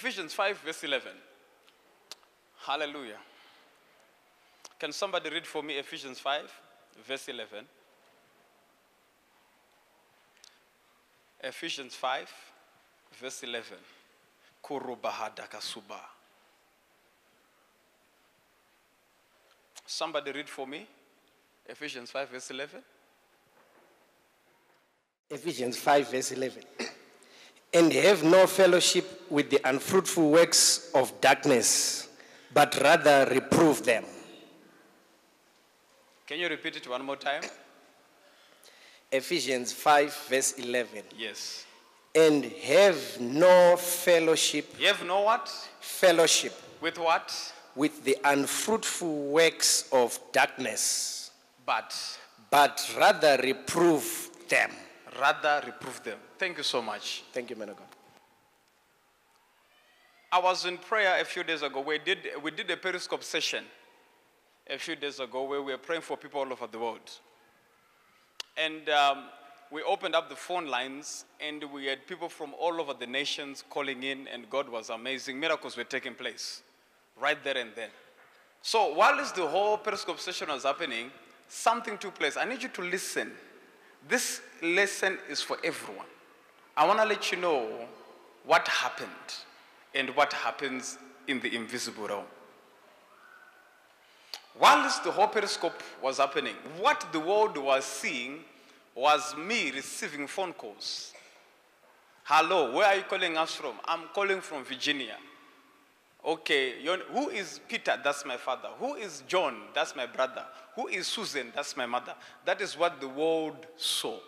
Ephesians 5, verse 11. Hallelujah. Can somebody read for me Ephesians 5, verse 11? Ephesians 5, verse 11. Kurubahadakasuba. Somebody read for me Ephesians 5, verse 11. Ephesians 5, verse 11. And have no fellowship with the unfruitful works of darkness, but rather reprove them. Can you repeat it one more time? Ephesians 5, verse 11. Yes. And have no fellowship, You have no what? fellowship With what? with the unfruitful works of darkness, But but rather reprove them. Rather reprove them. Thank you so much. Thank you, man of God. I was in prayer a few days ago. We did, we did a periscope session a few days ago where we were praying for people all over the world. And um, we opened up the phone lines and we had people from all over the nations calling in, and God was amazing. Miracles were taking place right there and then. So, while the whole periscope session was happening, something took place. I need you to listen. This lesson is for everyone. I want to let you know what happened and what happens in the invisible realm. Whilst the whole periscope was happening, what the world was seeing was me receiving phone calls. Hello, where are you calling us from? I'm calling from Virginia. Okay, who is Peter? That's my father. Who is John? That's my brother. Who is Susan? That's my mother. That is what the world saw.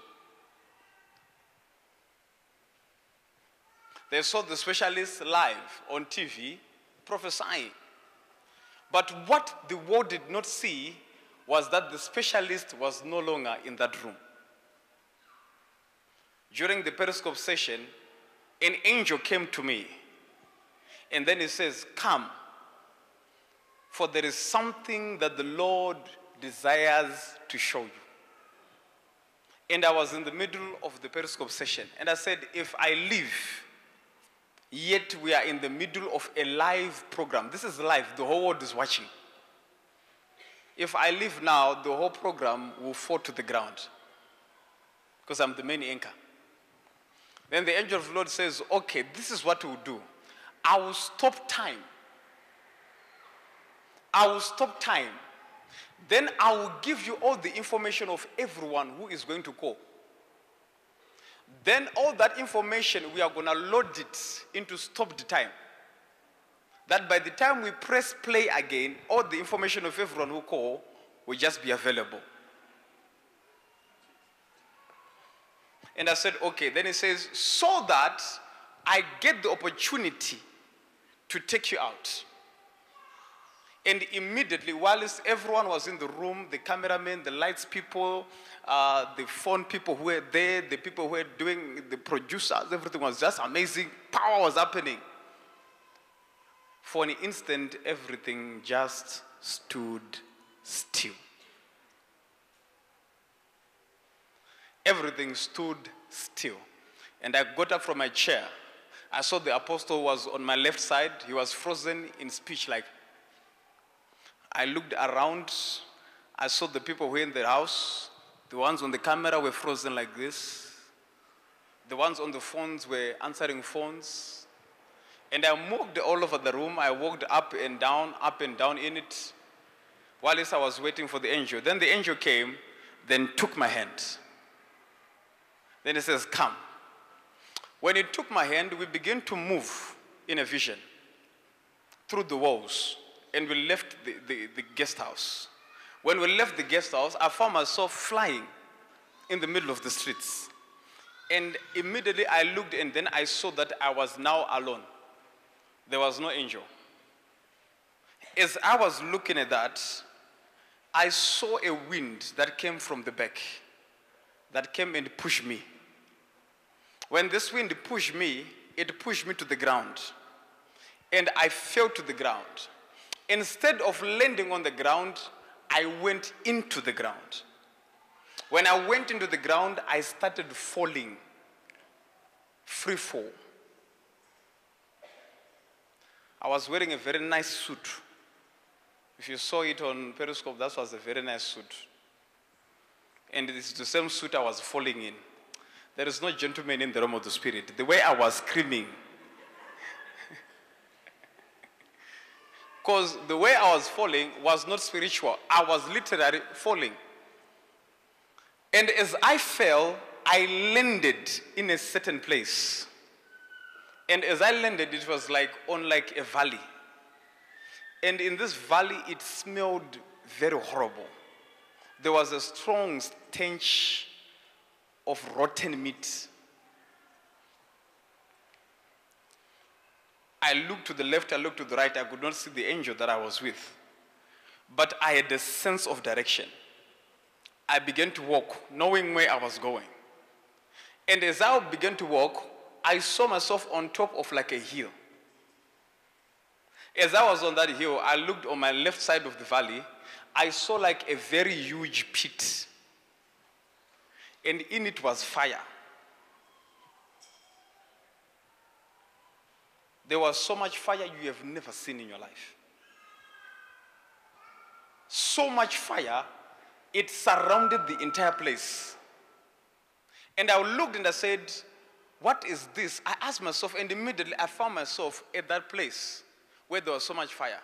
They saw the specialist live on TV prophesying. But what the world did not see was that the specialist was no longer in that room. During the periscope session, an angel came to me and then he says, Come, for there is something that the Lord desires to show you. And I was in the middle of the periscope session and I said, If I leave, Yet we are in the middle of a live program. This is live, the whole world is watching. If I leave now, the whole program will fall to the ground because I'm the main anchor. Then the angel of the Lord says, Okay, this is what we'll do. I will stop time. I will stop time. Then I will give you all the information of everyone who is going to call. Then all that information, we are going to load it into stopped time. That by the time we press play again, all the information of everyone who call will just be available. And I said, okay. Then he says, so that I get the opportunity to take you out. And immediately, whilst everyone was in the room, the cameramen, the lights people, uh, the phone people who were there, the people who were doing the producers, everything was just amazing. Power was happening. For an instant, everything just stood still. Everything stood still. And I got up from my chair. I saw the apostle was on my left side. He was frozen in speech, like I looked around. I saw the people who were in the house. The ones on the camera were frozen like this. The ones on the phones were answering phones. And I moved all over the room. I walked up and down, up and down in it, while I was waiting for the angel. Then the angel came, then took my hand. Then he says, Come. When he took my hand, we began to move in a vision through the walls and we left the, the, the, guest house. When we left the guest house, I found myself flying in the middle of the streets. And immediately I looked and then I saw that I was now alone. There was no angel. As I was looking at that, I saw a wind that came from the back, that came and pushed me. When this wind pushed me, it pushed me to the ground. And I fell to the ground. Instead of landing on the ground, I went into the ground. When I went into the ground, I started falling, free fall. I was wearing a very nice suit. If you saw it on Periscope, that was a very nice suit. And it's the same suit I was falling in. There is no gentleman in the realm of the spirit. The way I was screaming, because the way I was falling was not spiritual, I was literally falling. And as I fell, I landed in a certain place. And as I landed, it was like on like a valley. And in this valley, it smelled very horrible. There was a strong stench of rotten meat. I looked to the left, I looked to the right, I could not see the angel that I was with. But I had a sense of direction. I began to walk, knowing where I was going. And as I began to walk, I saw myself on top of like a hill. As I was on that hill, I looked on my left side of the valley. I saw like a very huge pit. And in it was fire. There was so much fire you have never seen in your life. So much fire, it surrounded the entire place. And I looked and I said, What is this? I asked myself, and immediately I found myself at that place where there was so much fire.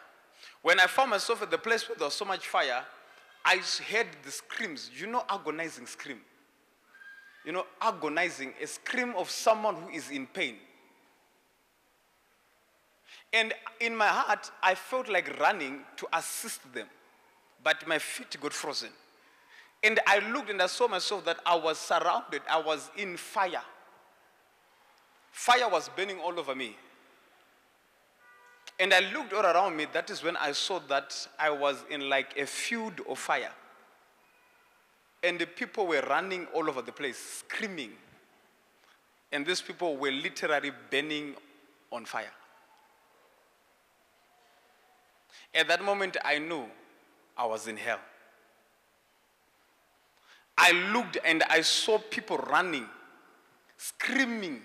When I found myself at the place where there was so much fire, I heard the screams. You know, agonizing scream. You know, agonizing, a scream of someone who is in pain. And in my heart, I felt like running to assist them, but my feet got frozen. And I looked and I saw myself that I was surrounded, I was in fire. Fire was burning all over me. And I looked all around me. That is when I saw that I was in like a field of fire. And the people were running all over the place, screaming. And these people were literally burning on fire. At that moment, I knew I was in hell. I looked and I saw people running, screaming,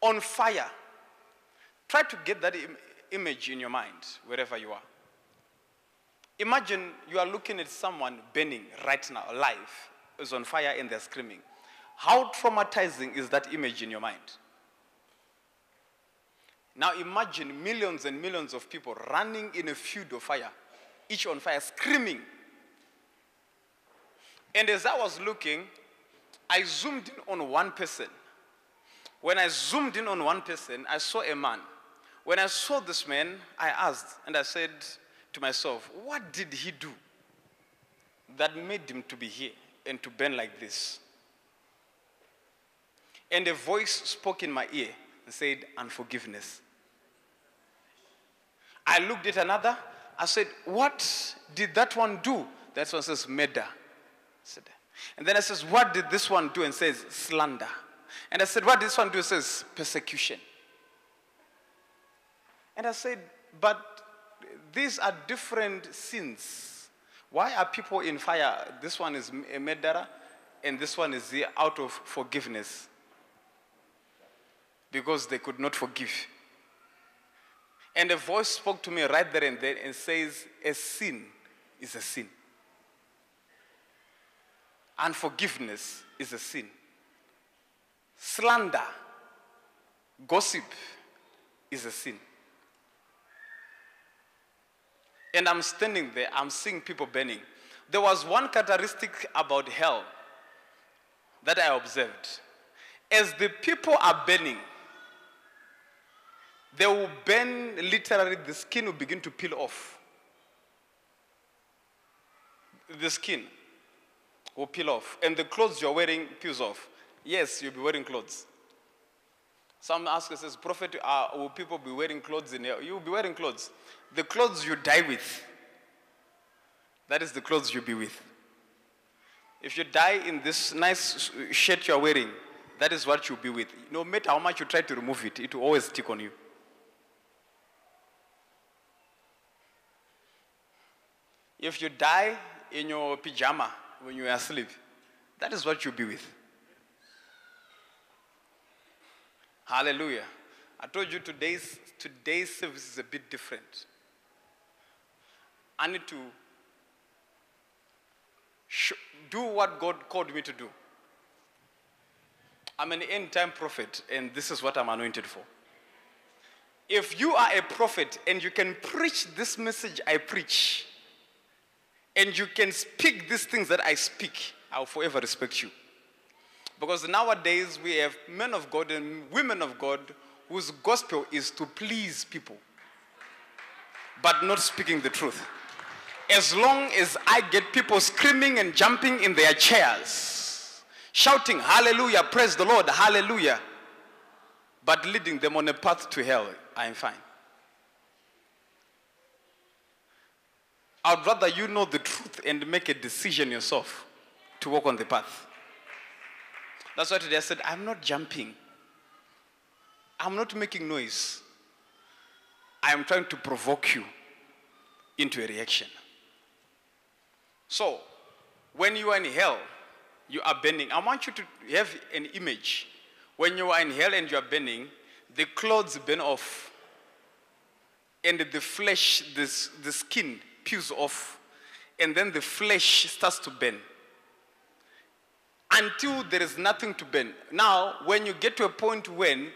on fire. Try to get that Im- image in your mind, wherever you are. Imagine you are looking at someone burning right now, alive, is on fire and they're screaming. How traumatizing is that image in your mind? Now imagine millions and millions of people running in a field of fire, each on fire, screaming. And as I was looking, I zoomed in on one person. When I zoomed in on one person, I saw a man. When I saw this man, I asked and I said to myself, What did he do that made him to be here and to burn like this? And a voice spoke in my ear and said, Unforgiveness. I looked at another. I said, What did that one do? That one says, Murder. said, and then I says, What did this one do? And says, Slander. And I said, What did this one do? It says, Persecution. And I said, But these are different sins. Why are people in fire? This one is a murderer, and this one is out of forgiveness. Because they could not forgive. And a voice spoke to me right there and then and says, A sin is a sin. Unforgiveness is a sin. Slander, gossip is a sin. And I'm standing there, I'm seeing people burning. There was one characteristic about hell that I observed. As the people are burning, they will burn literally, the skin will begin to peel off. The skin will peel off. And the clothes you're wearing peels off. Yes, you'll be wearing clothes. Some ask us, says, Prophet, uh, will people be wearing clothes in hell? You'll be wearing clothes. The clothes you die with, that is the clothes you'll be with. If you die in this nice shirt you're wearing, that is what you'll be with. No matter how much you try to remove it, it will always stick on you. If you die in your pajama when you are asleep, that is what you'll be with. Hallelujah. I told you today's, today's service is a bit different. I need to do what God called me to do. I'm an end time prophet, and this is what I'm anointed for. If you are a prophet and you can preach this message I preach, and you can speak these things that I speak, I'll forever respect you. Because nowadays we have men of God and women of God whose gospel is to please people, but not speaking the truth. As long as I get people screaming and jumping in their chairs, shouting, Hallelujah, praise the Lord, Hallelujah, but leading them on a path to hell, I'm fine. I'd rather you know the truth and make a decision yourself to walk on the path. That's why today I said, I'm not jumping. I'm not making noise. I am trying to provoke you into a reaction. So, when you are in hell, you are burning. I want you to have an image. When you are in hell and you are burning, the clothes burn off, and the flesh, this, the skin peels off, and then the flesh starts to burn until there is nothing to burn. Now, when you get to a point when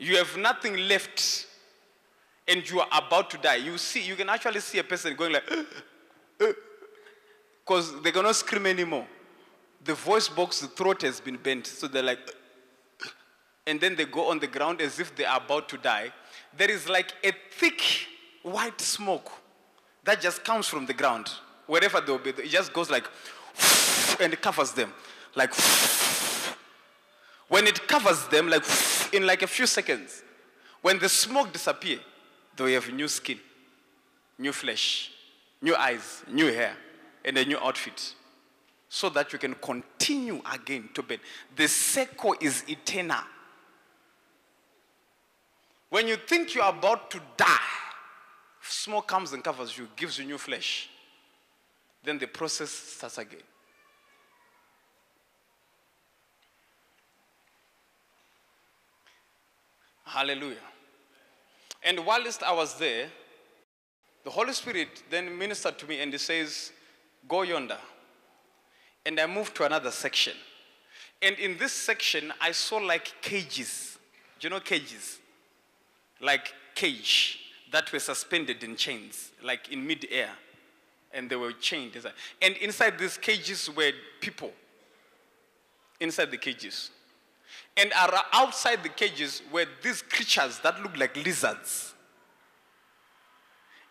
you have nothing left and you are about to die, you see, you can actually see a person going like, uh, uh, because they cannot scream anymore. The voice box, the throat has been bent, so they're like, and then they go on the ground as if they are about to die. There is like a thick white smoke that just comes from the ground. Wherever they'll be, it just goes like, and it covers them. Like, when it covers them, like, in like a few seconds, when the smoke disappear, they have new skin, new flesh, new eyes, new hair, and a new outfit. So that you can continue again to burn. The circle is eternal. When you think you are about to die, smoke comes and covers you, gives you new flesh. Then the process starts again. Hallelujah. And whilst I was there, the Holy Spirit then ministered to me and he says, Go yonder. And I moved to another section. And in this section, I saw like cages. Do you know cages? Like cage that were suspended in chains, like in mid-air. And they were chained. And inside these cages were people. Inside the cages. And outside the cages were these creatures that looked like lizards.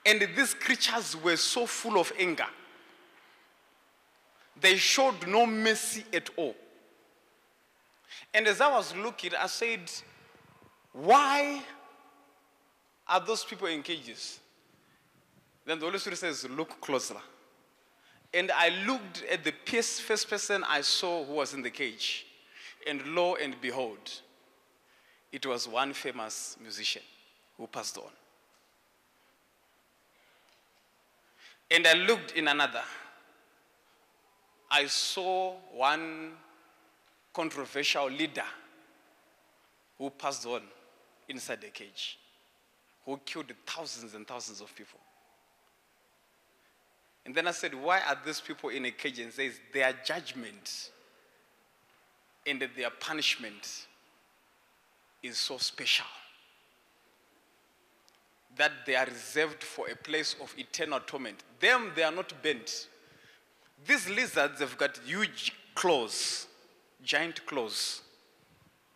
And these creatures were so full of anger. They showed no mercy at all. And as I was looking, I said, Why are those people in cages? Then the Holy Spirit says, Look closer. And I looked at the first person I saw who was in the cage. And lo and behold, it was one famous musician who passed on. And I looked in another. I saw one controversial leader who passed on inside the cage, who killed thousands and thousands of people. And then I said, Why are these people in a cage? And says, Their judgment and their punishment is so special that they are reserved for a place of eternal torment. Them, they are not bent. These lizards have got huge claws, giant claws.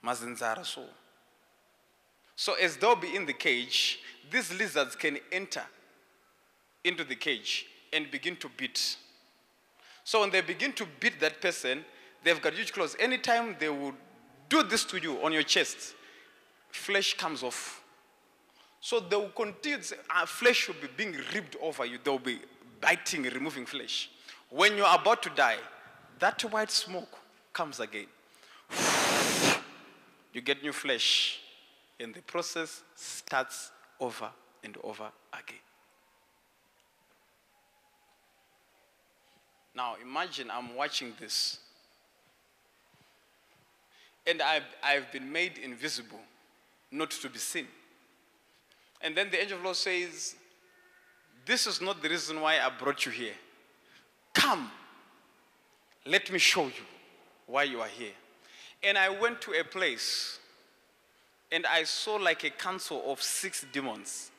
Mazinzara so. So as they'll be in the cage, these lizards can enter into the cage and begin to beat. So when they begin to beat that person, they've got huge claws. Anytime they would do this to you on your chest, flesh comes off. So they will continue, our ah, flesh will be being ripped over you. They'll be biting, removing flesh. When you're about to die, that white smoke comes again. You get new flesh, and the process starts over and over again. Now imagine I'm watching this and I've, I've been made invisible. not to be seen. And then the angel of the Lord says, This is not the reason why I brought you here. Come, let me show you why you are here. And I went to a place and I saw like a council of six demons.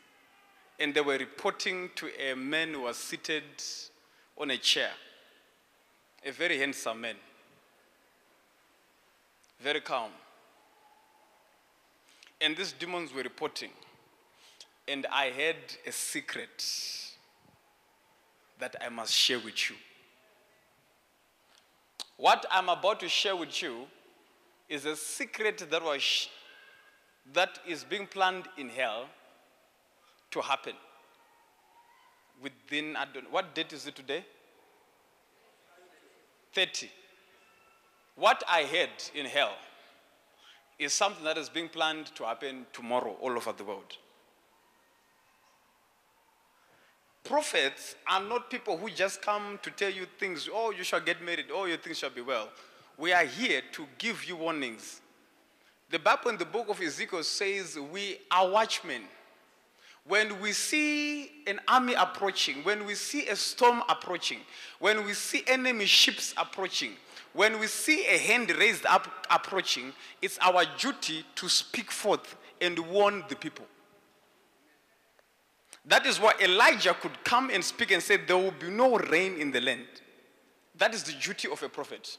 And they were reporting to a man who was seated on a chair, a very handsome man, very calm. And these demons were reporting. And I had a secret that I must share with you. What I'm about to share with you is a secret that was that is being planned in hell to happen within what date is it today? 30 what i had in hell is something that is being planned to happen tomorrow all over the world prophets are not people who just come to tell you things oh you shall get married oh your things shall be well we are here to give you warnings the Bible in the book of Ezekiel says we are watchmen. When we see an army approaching, when we see a storm approaching, when we see enemy ships approaching, when we see a hand raised up approaching, it's our duty to speak forth and warn the people. That is why Elijah could come and speak and say, There will be no rain in the land. That is the duty of a prophet.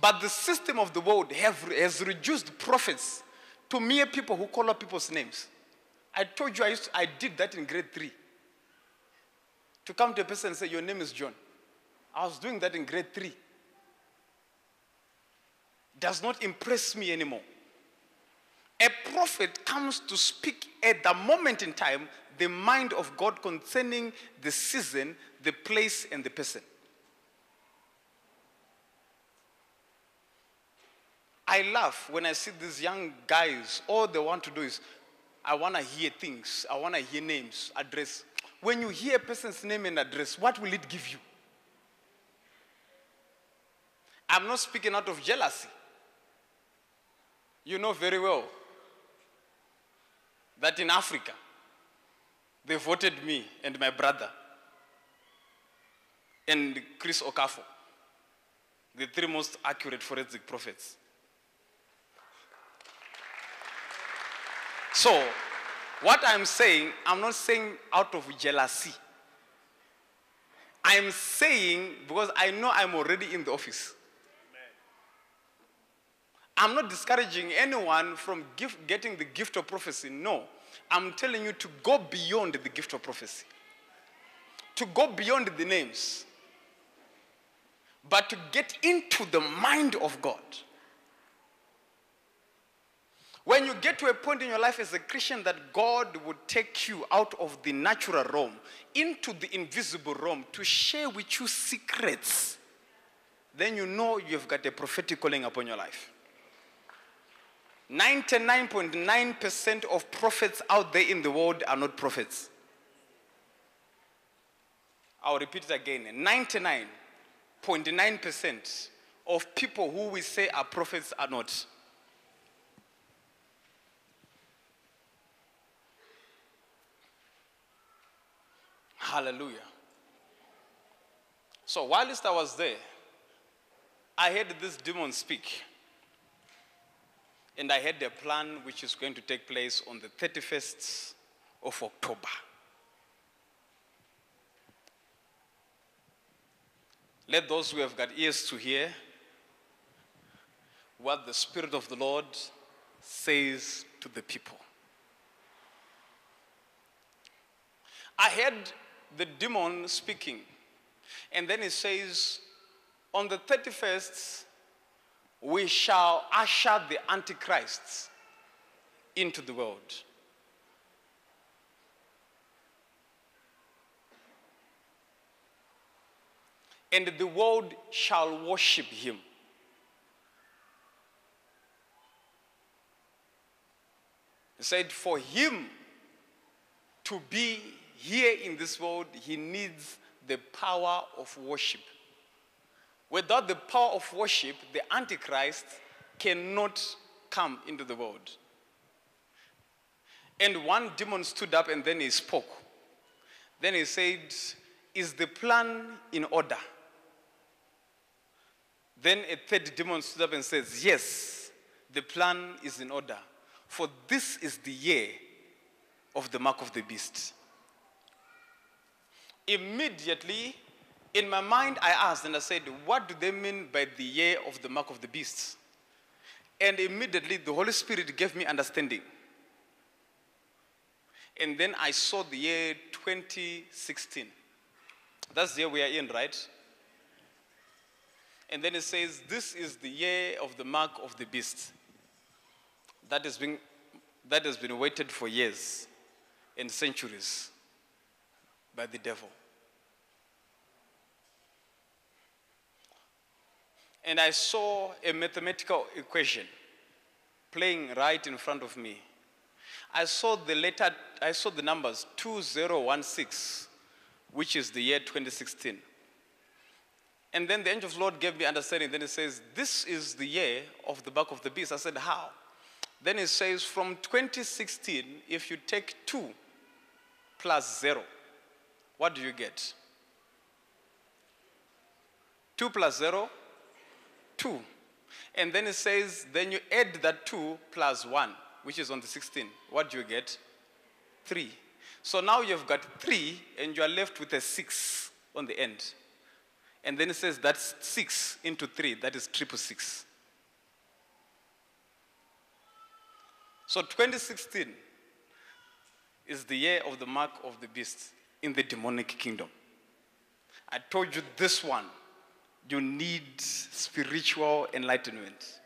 But the system of the world have, has reduced prophets to mere people who call up people's names. I told you I, to, I did that in grade three. To come to a person and say, Your name is John. I was doing that in grade three. Does not impress me anymore. A prophet comes to speak at the moment in time the mind of God concerning the season, the place, and the person. I laugh when I see these young guys. All they want to do is, I want to hear things. I want to hear names, address. When you hear a person's name and address, what will it give you? I'm not speaking out of jealousy. You know very well that in Africa, they voted me and my brother and Chris Okafor, the three most accurate forensic prophets. So, what I'm saying, I'm not saying out of jealousy. I'm saying because I know I'm already in the office. I'm not discouraging anyone from gift, getting the gift of prophecy. No. I'm telling you to go beyond the gift of prophecy, to go beyond the names, but to get into the mind of God. When you get to a point in your life as a Christian that God would take you out of the natural realm into the invisible realm to share with you secrets, then you know you've got a prophetic calling upon your life. 99.9% of prophets out there in the world are not prophets. I'll repeat it again 99.9% of people who we say are prophets are not. Hallelujah. So whilst I was there, I heard this demon speak. And I had a plan which is going to take place on the 31st of October. Let those who have got ears to hear what the Spirit of the Lord says to the people. I heard the demon speaking. And then he says, on the 31st, we shall usher the antichrists into the world. And the world shall worship him. He said, For him to be here in this world, he needs the power of worship. Without the power of worship, the Antichrist cannot come into the world. And one demon stood up and then he spoke. Then he said, Is the plan in order? Then a third demon stood up and says, Yes, the plan is in order. For this is the year of the mark of the beast. Immediately, in my mind, I asked and I said, What do they mean by the year of the mark of the beast? And immediately, the Holy Spirit gave me understanding. And then I saw the year 2016. That's the year we are in, right? And then it says, This is the year of the mark of the beast. That has been, that has been waited for years and centuries by the devil. And I saw a mathematical equation playing right in front of me. I saw the letter, I saw the numbers 2016, which is the year 2016. And then the angel of the Lord gave me understanding. Then he says, This is the year of the back of the beast. I said, How? Then he says, From 2016, if you take 2 plus 0, what do you get? 2 plus 0, 2. And then it says, Then you add that 2 plus 1, which is on the 16. What do you get? 3. So now you've got 3, and you are left with a 6 on the end. And then it says that's 6 into 3, that is triple 6. So 2016 is the year of the mark of the beast in the demonic kingdom. I told you this one, you need spiritual enlightenment.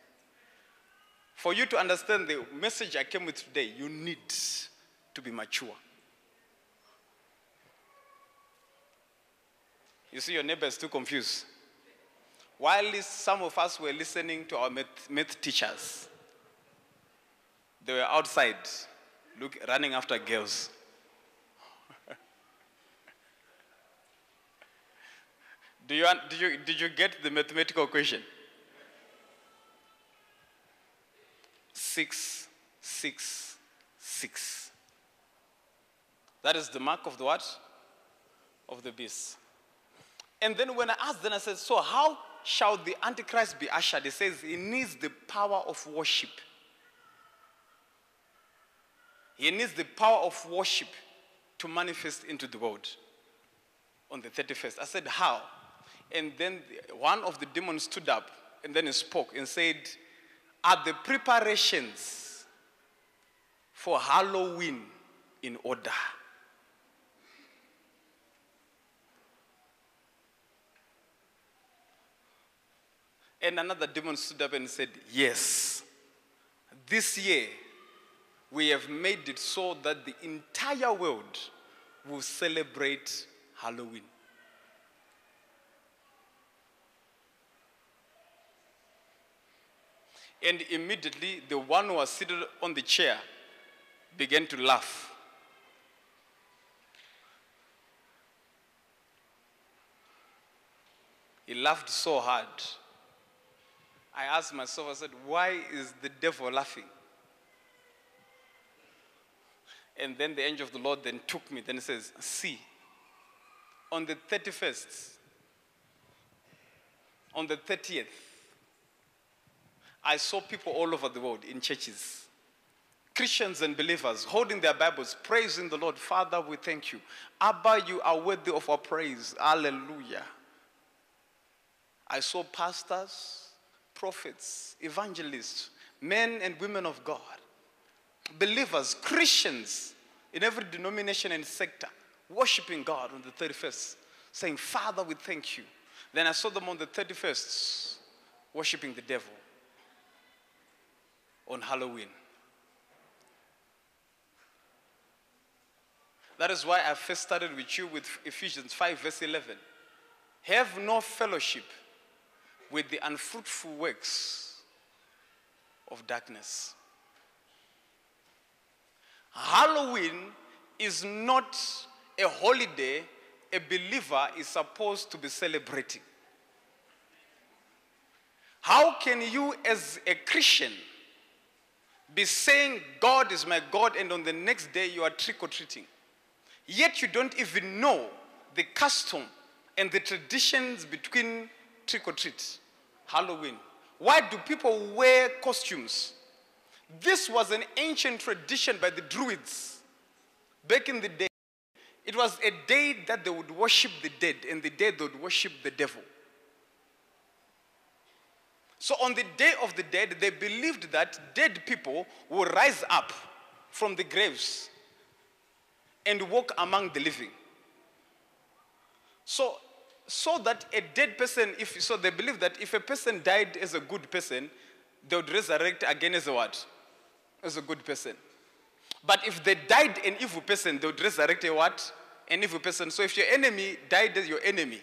For you to understand the message I came with today, you need to be mature. You see, your neighbor is too confused. While some of us were listening to our math, teachers, they were outside look, running after girls. Do you, did, you, did you get the mathematical equation? Six, six, six. That is the mark of the what? Of the beast. And then when I asked, then I said, So how shall the Antichrist be ushered? He says he needs the power of worship. He needs the power of worship to manifest into the world on the 31st. I said, How? And then one of the demons stood up and then he spoke and said, Are the preparations for Halloween in order? And another demon stood up and said, Yes, this year we have made it so that the entire world will celebrate Halloween. And immediately, the one who was seated on the chair began to laugh. He laughed so hard. I asked myself, I said, why is the devil laughing? And then the angel of the Lord then took me, then he says, See, on the 31st, on the 30th, I saw people all over the world in churches, Christians and believers holding their Bibles, praising the Lord. Father, we thank you. Abba, you are worthy of our praise. Hallelujah. I saw pastors, prophets, evangelists, men and women of God, believers, Christians in every denomination and sector, worshiping God on the 31st, saying, Father, we thank you. Then I saw them on the 31st, worshiping the devil on Halloween. That is why I first started with you with Ephesians 5, verse 11. Have no fellowship with the unfruitful works of darkness. Halloween is not a holiday a believer is supposed to be celebrating. How can you, as a Christian, be saying, God is my God, and on the next day you are trick or treating. Yet you don't even know the custom and the traditions between trick or treat, Halloween. Why do people wear costumes? This was an ancient tradition by the Druids back in the day. It was a day that they would worship the dead, and the dead they would worship the devil. So, on the day of the dead, they believed that dead people will rise up from the graves and walk among the living. So, so that a dead person, if so, they believe that if a person died as a good person, they would resurrect again as a what? As a good person. But if they died an evil person, they would resurrect a what? An evil person. So if your enemy died as your enemy,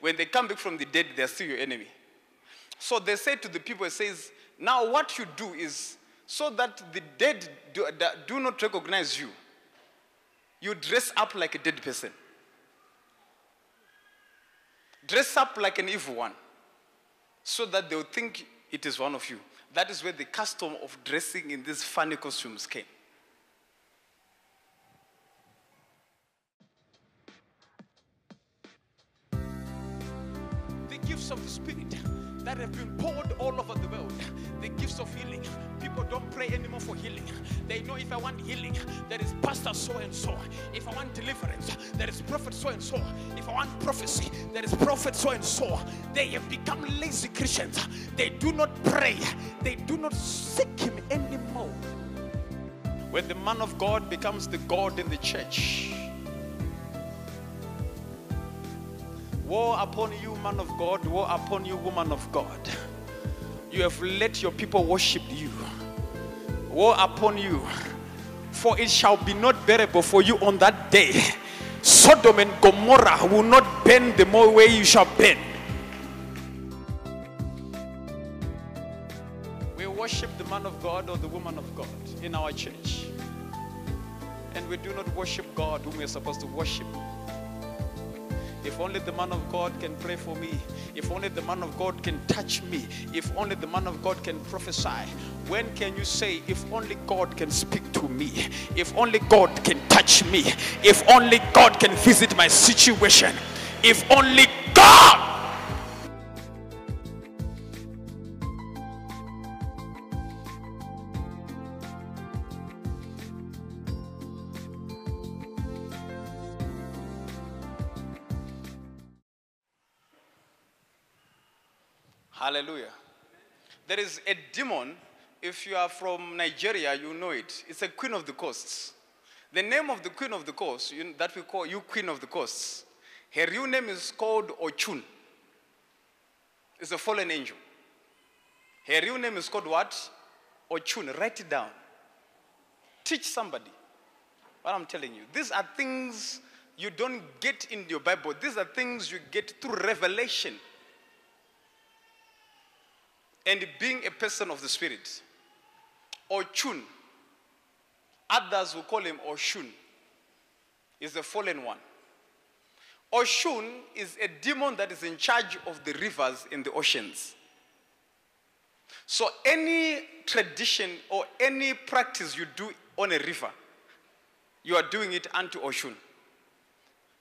when they come back from the dead, they're still your enemy. So they say to the people, it says, now what you do is so that the dead do, do not recognize you, you dress up like a dead person. Dress up like an evil one so that they'll think it is one of you. That is where the custom of dressing in these funny costumes came. The gifts of the Spirit that have been poured all over the world. The gifts of healing. People don't pray anymore for healing. They know if I want healing, there is pastor so and so. If I want deliverance, there is prophet so and so. If I want prophecy, there is prophet so and so. They have become lazy Christians. They do not pray, they do not seek Him anymore. When the man of God becomes the God in the church, Woe upon you, man of God. Woe upon you, woman of God. You have let your people worship you. Woe upon you. For it shall be not bearable for you on that day. Sodom and Gomorrah will not bend the more way you shall bend. We worship the man of God or the woman of God in our church. And we do not worship God whom we are supposed to worship. If only the man of God can pray for me. If only the man of God can touch me. If only the man of God can prophesy. When can you say, if only God can speak to me? If only God can touch me? If only God can visit my situation? If only God Hallelujah. There is a demon. If you are from Nigeria, you know it. It's a queen of the coasts. The name of the queen of the coast you, that we call you queen of the coasts, her real name is called Ochun. It's a fallen angel. Her real name is called what? Ochun. Write it down. Teach somebody what I'm telling you. These are things you don't get in your Bible. These are things you get through revelation and being a person of the Spirit. Ochun, others will call him Oshun, is the fallen one. Oshun is a demon that is in charge of the rivers in the oceans. So, any tradition or any practice you do on a river, you are doing it unto Oshun.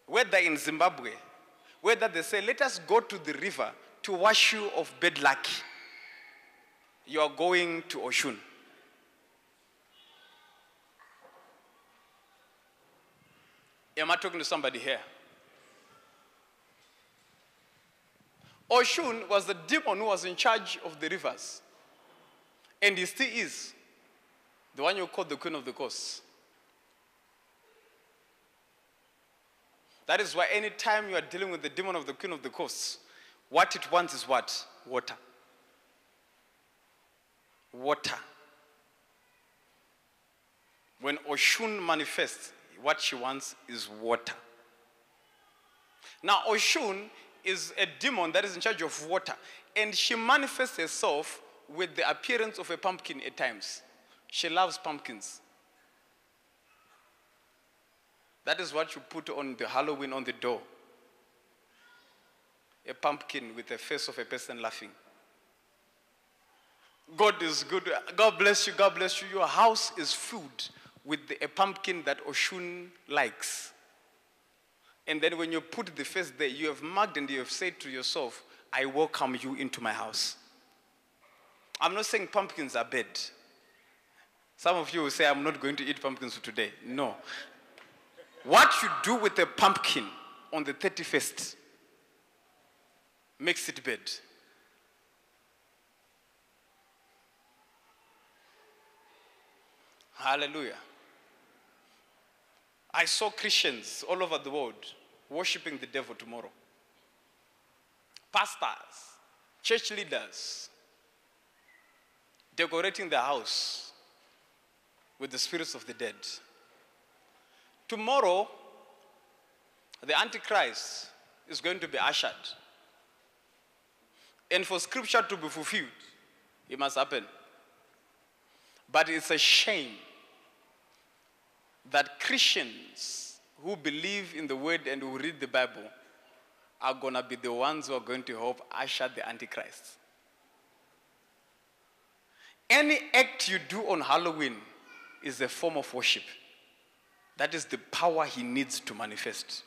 Whether in Zimbabwe, whether they say, let us go to the river to wash you of bad luck you are going to Oshun. Am I talking to somebody here? Oshun was the demon who was in charge of the rivers. And he still is. The one you call the queen of the coast. That is why anytime you are dealing with the demon of the queen of the coast, what it wants is what? Water water. When Oshun manifests, what she wants is water. Now, Oshun is a demon that is in charge of water, and she manifests herself with the appearance of a pumpkin at times. She loves pumpkins. That is what you put on the Halloween on the door a pumpkin with the face of a person laughing. God is good. God bless you. God bless you. Your house is filled with the, a pumpkin that Oshun likes. And then when you put the face there, you have marked and you have said to yourself, I welcome you into my house. I'm not saying pumpkins are bad. Some of you will say, I'm not going to eat pumpkins today. No. What you do with a pumpkin on the 31st makes it bad. Hallelujah. I saw Christians all over the world worshiping the devil tomorrow. Pastors, church leaders, decorating the house with the spirits of the dead. Tomorrow, the Antichrist is going to be ushered. And for scripture to be fulfilled, it must happen. But it's a shame that Christians who believe in the word and who read the Bible are going to be the ones who are going to help usher the Antichrist. Any act you do on Halloween is a form of worship. That is the power he needs to manifest.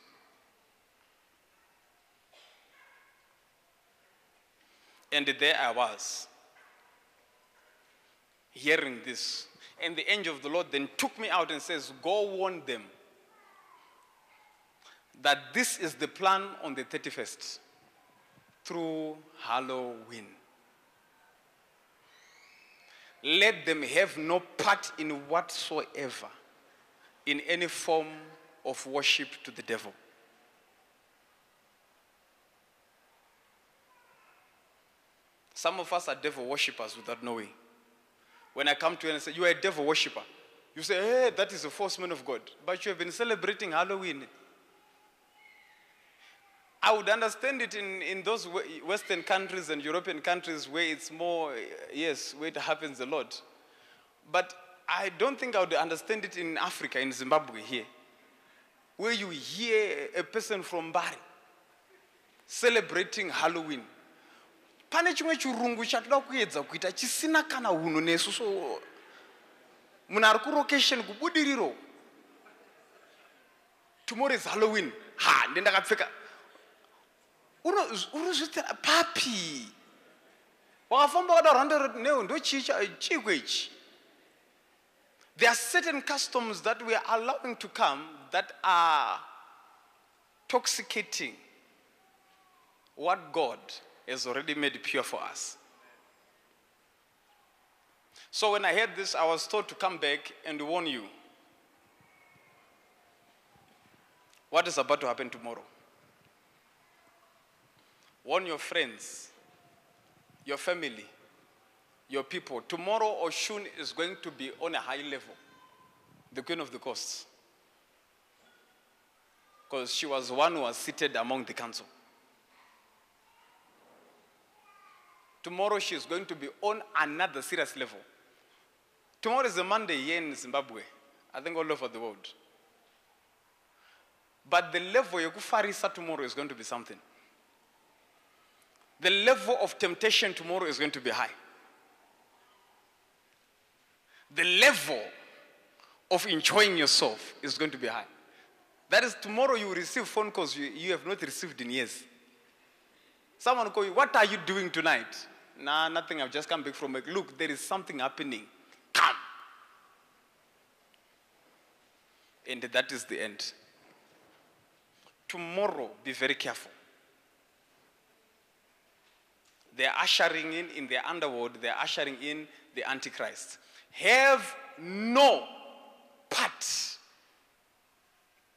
And there I was, hearing this. And the angel of the Lord then took me out and says, Go warn them that this is the plan on the 31st through Halloween. Let them have no part in whatsoever in any form of worship to the devil. Some of us are devil worshippers without knowing. When I come to you and say, You are a devil worshipper, you say, Hey, that is a false man of God. But you have been celebrating Halloween. I would understand it in, in those Western countries and European countries where it's more, yes, where it happens a lot. But I don't think I would understand it in Africa, in Zimbabwe here, where you hear a person from Mbare celebrating Halloween. Pane chimwe chirungu chatoda kuedza kuita chisina kana hunhu nesu so munhu ari kurocation kubudiriro. Tomorrow is halloween. Ha ndendakapfeka urozvitira papi. Wakafamba wakada rando ndo chiko ichi there are certain customs that we are allowing to come that are toxicating what god has already made pure for us so when i heard this i was told to come back and warn you what is about to happen tomorrow warn your friends, your family, your people. Tomorrow, Oshun is going to be on a high level, the queen of the coast. Because she was one who was seated among the council. Tomorrow, she is going to be on another serious level. Tomorrow is a Monday here in Zimbabwe, I think all over the world. But the level you farisa tomorrow is going to be something the level of temptation tomorrow is going to be high. The level of enjoying yourself is going to be high. That is, tomorrow you will receive phone calls you, you have not received in years. Someone will call you, What are you doing tonight? Nah, nothing. I've just come back from work. Look, there is something happening. Come. And that is the end. Tomorrow, be very careful. They're ushering in, in the underworld, they're ushering in the Antichrist. Have no part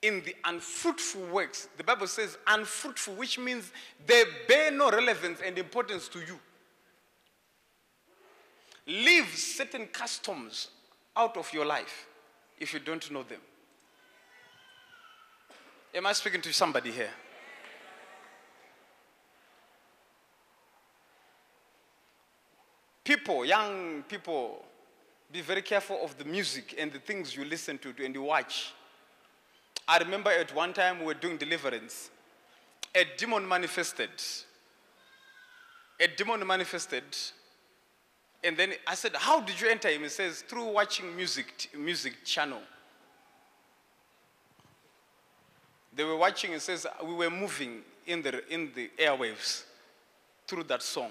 in the unfruitful works. The Bible says unfruitful, which means they bear no relevance and importance to you. Leave certain customs out of your life if you don't know them. Am I speaking to somebody here? people, young people, be very careful of the music and the things you listen to and you watch. I remember at one time we were doing deliverance. A demon manifested. A demon manifested. And then I said, How did you enter him? He says, Through watching music, music channel. They were watching, it says, we were moving in the, in the airwaves through that song.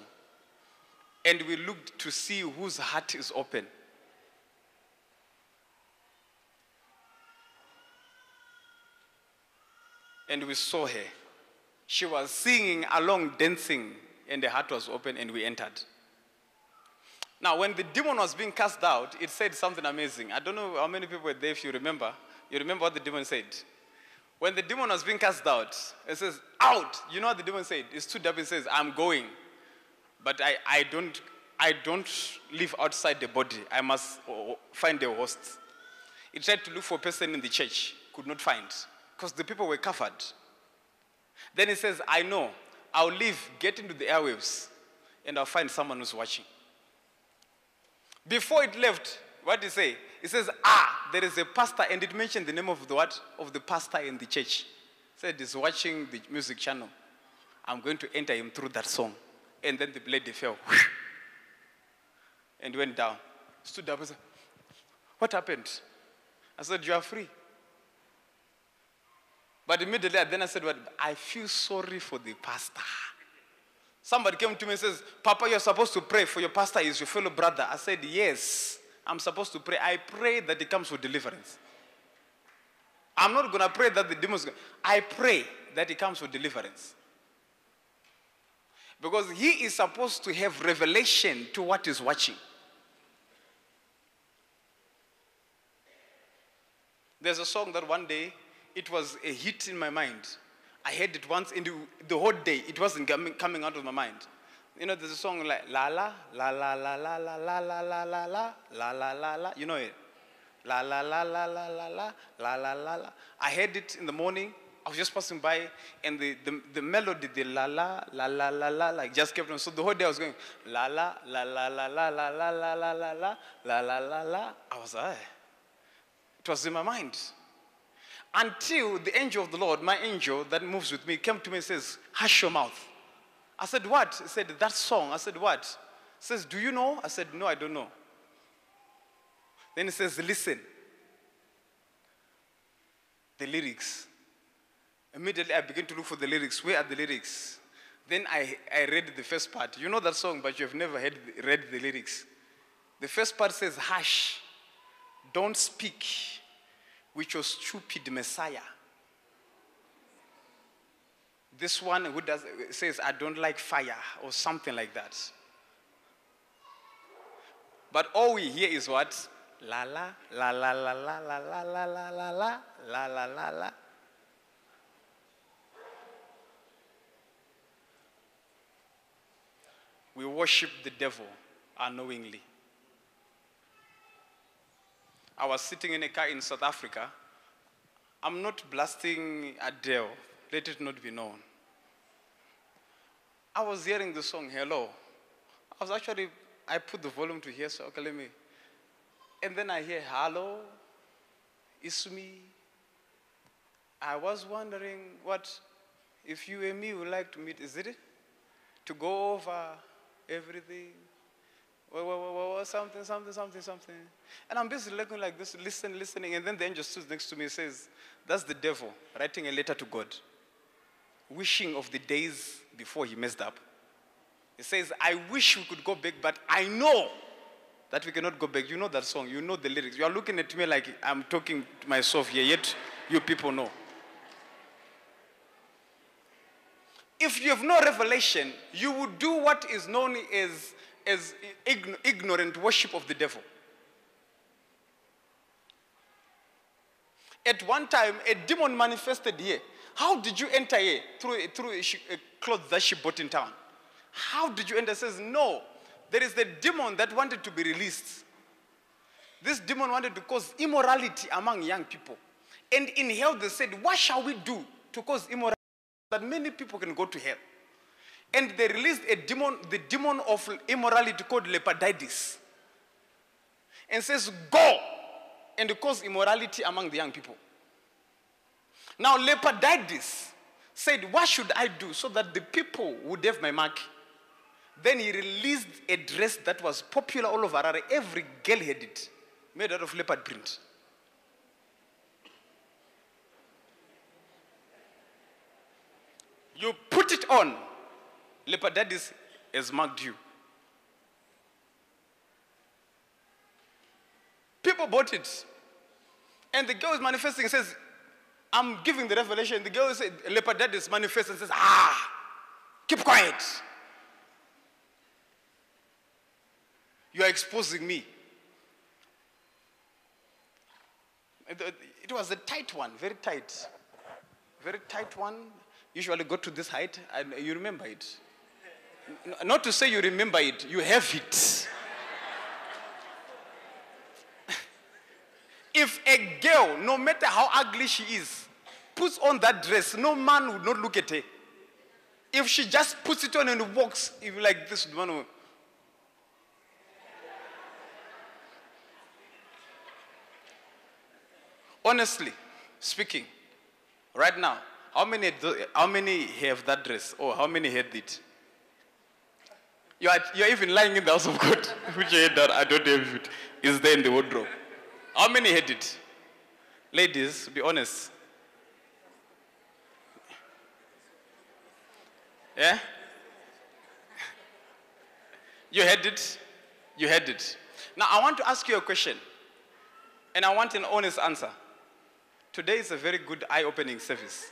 And we looked to see whose heart is open. And we saw her. She was singing along, dancing, and the heart was open, and we entered. Now, when the demon was being cast out, it said something amazing. I don't know how many people were there, if you remember. You remember what the demon said? When the demon was being cast out, it says, Out! You know what the demon said? It stood up and says, I'm going. But I, I, don't, I don't live outside the body. I must oh, find a host. He tried to look for a person in the church, could not find, because the people were covered. Then he says, I know. I'll leave, get into the airwaves, and I'll find someone who's watching. Before it left, what did he say? He says, Ah, there is a pastor, and it mentioned the name of the what? Of the pastor in the church. He said he's watching the music channel. I'm going to enter him through that song. And then the lady fell. And went down. Stood up and said, What happened? I said, You are free. But immediately then I said, What? I feel sorry for the pastor. Somebody came to me and says, Papa, you're supposed to pray for your pastor, is your fellow brother. I said, Yes, I'm supposed to pray. I pray that he comes for deliverance. I'm not going to pray that the demons. I pray that he comes for deliverance. Because he is supposed to have revelation to what he's watching. There's a song that one day it was a hit in my mind. I heard it once in the, whole day. It wasn't coming, coming out of my mind. You know, there's a song like la la la la la la la la la la la la la la la la. You know it. La la la la la la la la la la la. I heard it in the morning. I was just passing by, and the, the, the melody, the la la la la la la, like just kept on. So the whole day I was going la la la la la la la la la la la la la la la la. I was like, it was in my mind. Until the angel of the Lord, my angel that moves with me, came to me and says, Hush your mouth. I said, What? He said, That song. I said, What? He says, Do you know? I said, No, I don't know. Then he says, Listen. The lyrics. Immediately I begin to look for the lyrics. Where are the lyrics? Then I, I read the first part. You know that song, but you've never heard, read the lyrics. The first part says, Hush, don't speak with your stupid Messiah. This one who does, says, I don't like fire, or something like that. But all we hear is what? La la, la la la la la la la la la la la la la la. We worship the devil unknowingly. I was sitting in a car in South Africa. I'm not blasting Adele, let it not be known. I was hearing the song Hello. I was actually, I put the volume to hear, so okay, let me. And then I hear Hello, it's me. I was wondering what, if you and me would like to meet, is it? To go over everything, well, well, well, well, something, something, something, something. And I'm busy looking like this, listening, listening. And then the angel stood next to me and says, That's the devil writing a letter to God, wishing of the days before he messed up. He says, I wish we could go back, but I know that we cannot go back. You know that song, you know the lyrics. You are looking at me like I'm talking to myself here, yet you people know. If you have no revelation, you would do what is known as as ignorant worship of the devil. At one time, a demon manifested here. How did you enter here? Through, through a, a clothes that she bought in town. How did you enter? Says, no. There is a demon that wanted to be released. This demon wanted to cause immorality among young people. And in hell, they said, What shall we do to cause immorality that many people can go to hell? And they released a demon, the demon of immorality called Leoparditis. And says, Go and cause immorality among the young people. Now, Leoparditis said, What should I do so that the people would have my mark? Then he released a dress that was popular all over Harare. Every girl had it, made out of leopard print. You put it on, leopard daddies has marked you. People bought it. And the girl is manifesting and says, I'm giving the revelation. The girl said, leopard daddies manifests and says, Ah, keep quiet. You are exposing me. It, it was a tight one, very tight. Very tight one. Usually go to this height and you remember it. Not to say you remember it, you have it. if a girl, no matter how ugly she is, puts on that dress, no man would not look at her. If she just puts it on and walks, if like this one will- Honestly speaking, right now, how many, how many have that dress? Or how many had it? You are, you are even lying in the house of God. Which I don't have it. It's there in the wardrobe. How many had it? Ladies, be honest. Yeah? You had it? You had it. Now, I want to ask you a question, and I want an honest answer. Today is a very good eye opening service.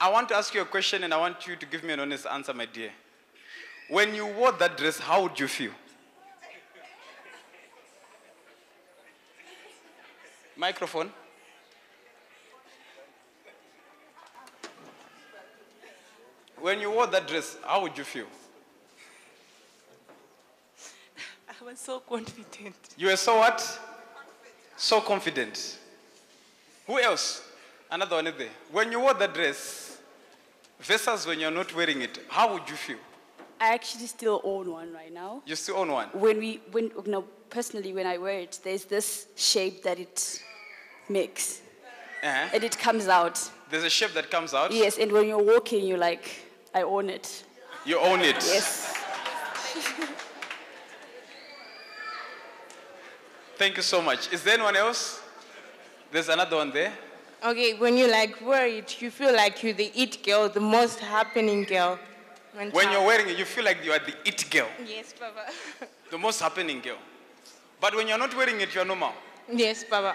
I want to ask you a question, and I want you to give me an honest answer, my dear. When you wore that dress, how would you feel? Microphone. When you wore that dress, how would you feel? I was so confident. You were so what? So confident. Who else? Another one is there. When you wore that dress versus when you're not wearing it, how would you feel? I actually still own one right now. You still own one. When we, when, no, personally, when I wear it, there's this shape that it makes, Uh-huh. and it comes out. There's a shape that comes out. Yes, and when you're walking, you're like, I own it. You own it. Yes. Thank you so much. Is there anyone else? There's another one there. Okay, when you like wear it, you feel like you're the it girl, the most happening girl. When time- you're wearing it, you feel like you are the it girl, Yes, Baba. the most happening girl. But when you're not wearing it, you're normal. yes, Baba.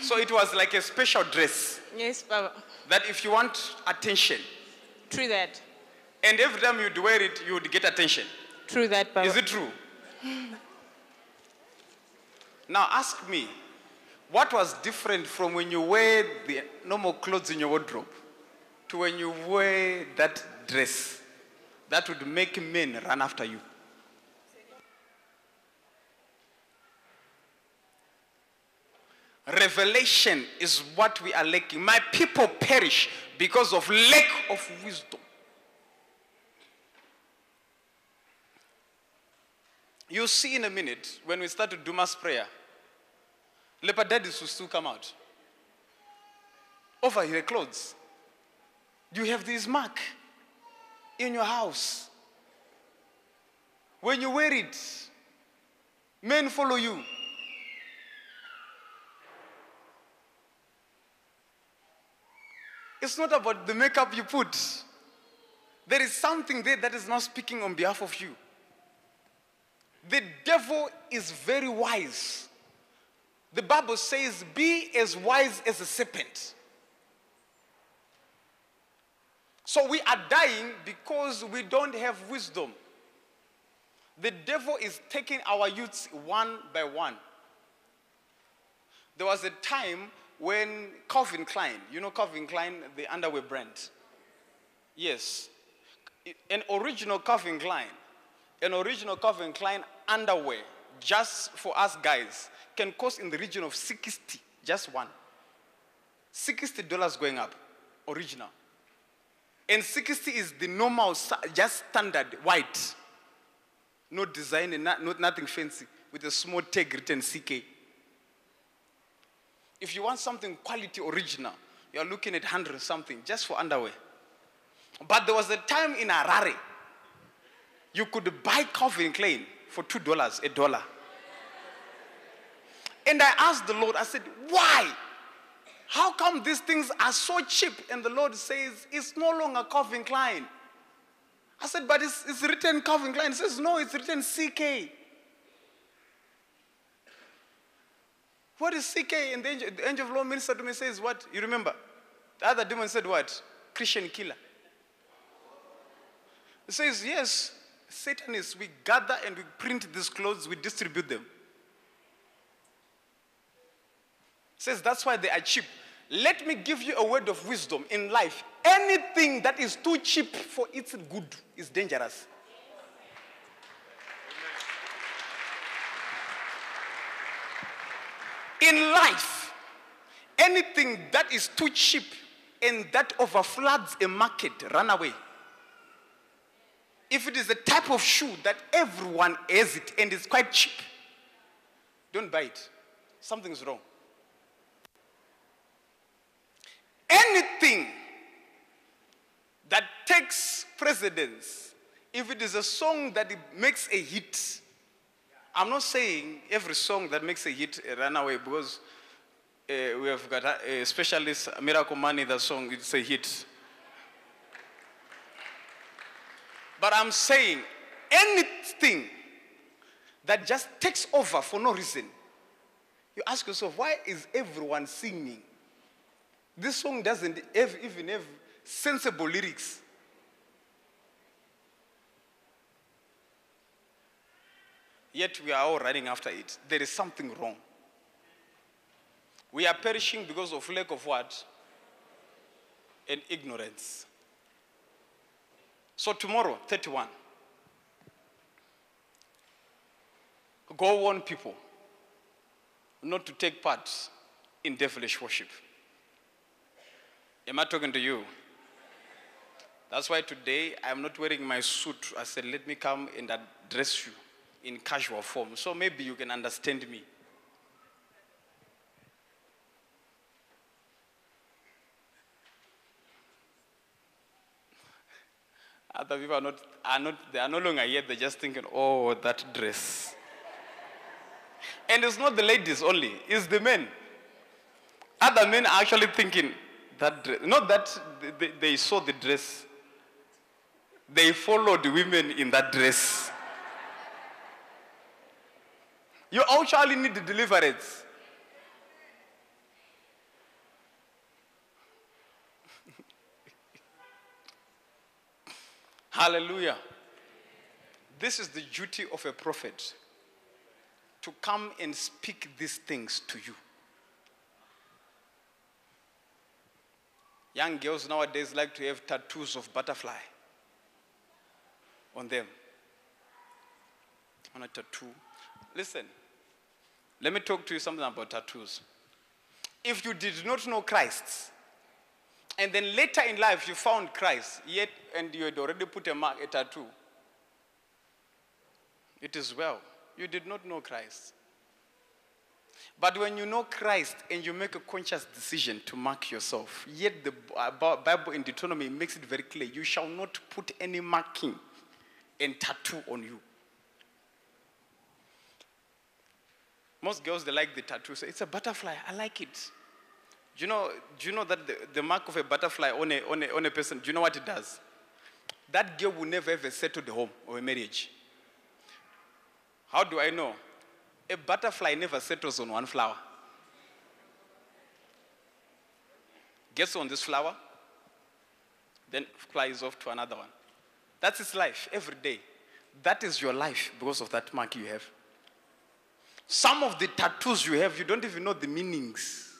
So it was like a special dress Yes, Baba. that if you want attention, True that. and every time you'd wear it, you would get attention. True that, Baba. Is it true? now ask me, what was different from when you wear the normal clothes in your wardrobe to when you wear that dress that would make men run after you? Revelation is what we are lacking. My people perish because of lack of wisdom. You'll see in a minute when we start to do mass prayer, leper daddies will still come out. Over your clothes. You have this mark in your house. When you wear it, men follow you. It's not about the makeup you put. There is something there that is not speaking on behalf of you. The devil is very wise. The Bible says, Be as wise as a serpent. So we are dying because we don't have wisdom. The devil is taking our youths one by one. There was a time when Calvin Klein, you know Calvin Klein, the underwear brand. Yes. An original Calvin Klein, an original Calvin Klein underwear, just for us guys, can cost in the region of 60, just one. $60 going up, original. And 60 is the normal, just standard white. No design and not, not, nothing fancy, with a small tag written CK. If you want something quality original, you are looking at 100 something just for underwear. But there was a time in Harare you could buy Calvin Klein for two dollars, a dollar. And I asked the Lord, I said, why? How come these things are so cheap? And the Lord says, it's no longer Calvin Klein. I said, but it's, it's written Calvin Klein. He says, no, it's written CK. What is CK? And the angel, the angel of the Lord ministered to me says, what? You remember? The other demon said, what? Christian killer. He says, yes, Satanists, we gather and we print these clothes, we distribute them. says that's why they are cheap. Let me give you a word of wisdom in life. Anything that is too cheap for its good is dangerous. In life, anything that is too cheap and that overfloods a market, run away. If it is a type of shoe that everyone has it and it's quite cheap, don't buy it. Something's wrong. Anything that takes precedence, if it is a song that makes a hit, I'm not saying every song that makes a hit uh, run away because uh, we have got a, a specialist, Miracle Money, the song, it's a hit. But I'm saying anything that just takes over for no reason, you ask yourself, why is everyone singing? This song doesn't have, even have sensible lyrics. Yet we are all running after it. There is something wrong. We are perishing because of lack of what? And ignorance. So tomorrow, 31, go warn people not to take part in devilish worship. Am I talking to you? That's why today I'm not wearing my suit. I said, let me come and address you in casual form. So maybe you can understand me. Other people are not, are not, they are no longer here, they're just thinking, oh, that dress. and it's not the ladies only, it's the men. Other men are actually thinking, that dress, not that they, they saw the dress, they followed women in that dress. You actually need deliverance. Hallelujah. This is the duty of a prophet to come and speak these things to you. Young girls nowadays like to have tattoos of butterfly on them. On a tattoo. Listen, let me talk to you something about tattoos. If you did not know Christ, and then later in life you found Christ, yet and you had already put a mark, a tattoo, it is well. You did not know Christ. But when you know Christ and you make a conscious decision to mark yourself, yet the Bible in Deuteronomy makes it very clear you shall not put any marking and tattoo on you. Most girls, they like the tattoo. So it's a butterfly. I like it. Do you know, do you know that the, the mark of a butterfly on a, on, a, on a person, do you know what it does? That girl will never ever settle the home or a marriage. How do I know? A butterfly never settles on one flower. Gets on this flower, then flies off to another one. That's its life every day. That is your life because of that mark you have. Some of the tattoos you have, you don't even know the meanings.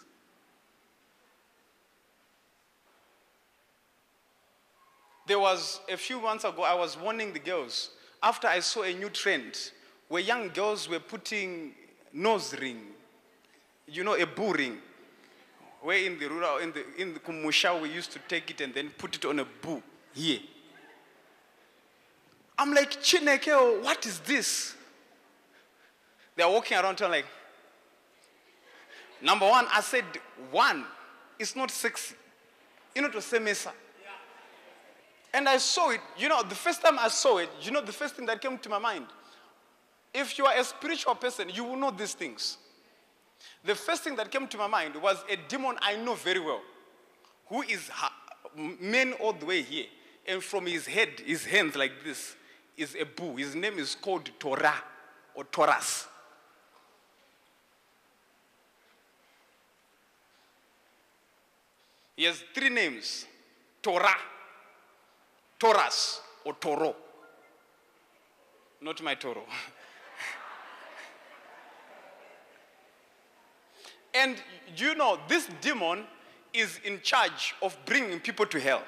There was a few months ago, I was warning the girls after I saw a new trend where young girls were putting nose ring, you know, a bull ring. Where in the rural, in the, in the Kumusha, we used to take it and then put it on a bull here. I'm like, Chineke, what is this? They're walking around telling like, number one, I said, one, it's not sexy. You know, to say mesa. And I saw it, you know, the first time I saw it, you know, the first thing that came to my mind. If you are a spiritual person, you will know these things. The first thing that came to my mind was a demon I know very well, who is men all the way here. And from his head, his hands like this, is a bull. His name is called Torah or Taurus. He has three names Torah, Taurus, or Toro. Not my Toro. and you know, this demon is in charge of bringing people to hell.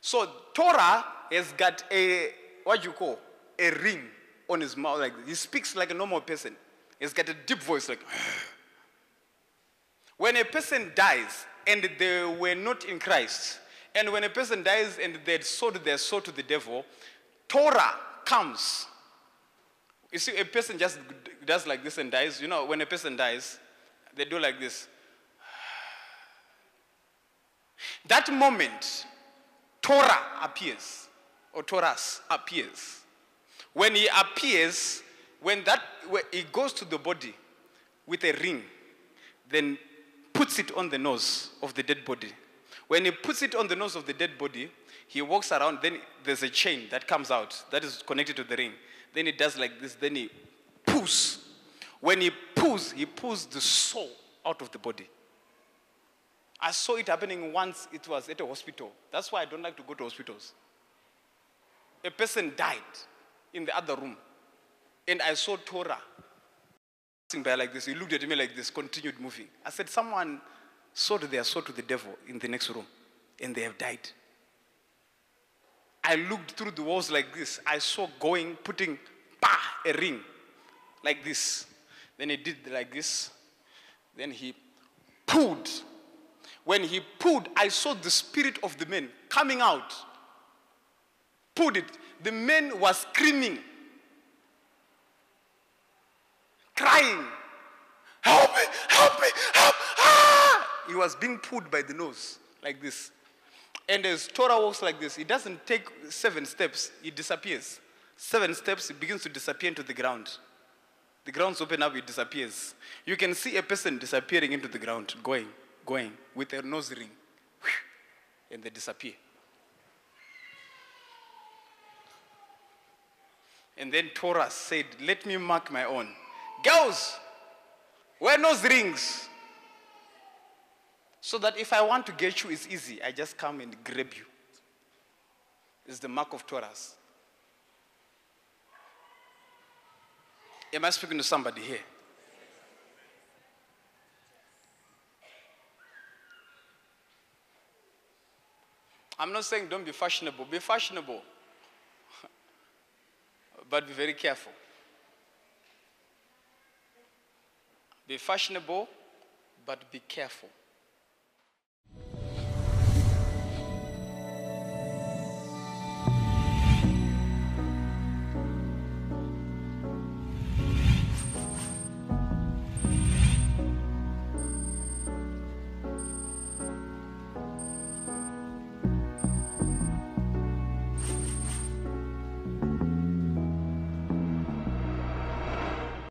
So Torah has got a, what you call, a ring on his mouth. Like he speaks like a normal person. He's got a deep voice, like. when a person dies and they were not in Christ, and when a person dies and they sold their soul to the devil, Torah comes. You see, a person just does like this and dies. You know, when a person dies, they do like this. That moment, Torah appears, or Taurus appears. When he appears, when that when he goes to the body with a ring, then puts it on the nose of the dead body. When he puts it on the nose of the dead body, he walks around, then there's a chain that comes out that is connected to the ring. Then he does like this, then he pulls. When he pulls, he pulls the soul out of the body. I saw it happening once, it was at a hospital. That's why I don't like to go to hospitals. A person died in the other room, and I saw Torah passing by like this. He looked at me like this, continued moving. I said, Someone sold their soul to the devil in the next room, and they have died. I looked through the walls like this. I saw going, putting bah, a ring like this. Then he did like this. Then he pulled. When he pulled, I saw the spirit of the man coming out. Pulled it. The man was screaming, crying, Help me, help me, help. Ah! He was being pulled by the nose like this. And as Torah walks like this, he doesn't take seven steps, he disappears. Seven steps, he begins to disappear into the ground. The ground's open up, it disappears. You can see a person disappearing into the ground, going, going, with a nose ring. And they disappear. And then Torah said, Let me mark my own. Girls, wear nose rings. So that if I want to get you, it's easy. I just come and grab you. It's the mark of Taurus. Am I speaking to somebody here? I'm not saying don't be fashionable. Be fashionable. but be very careful. Be fashionable, but be careful.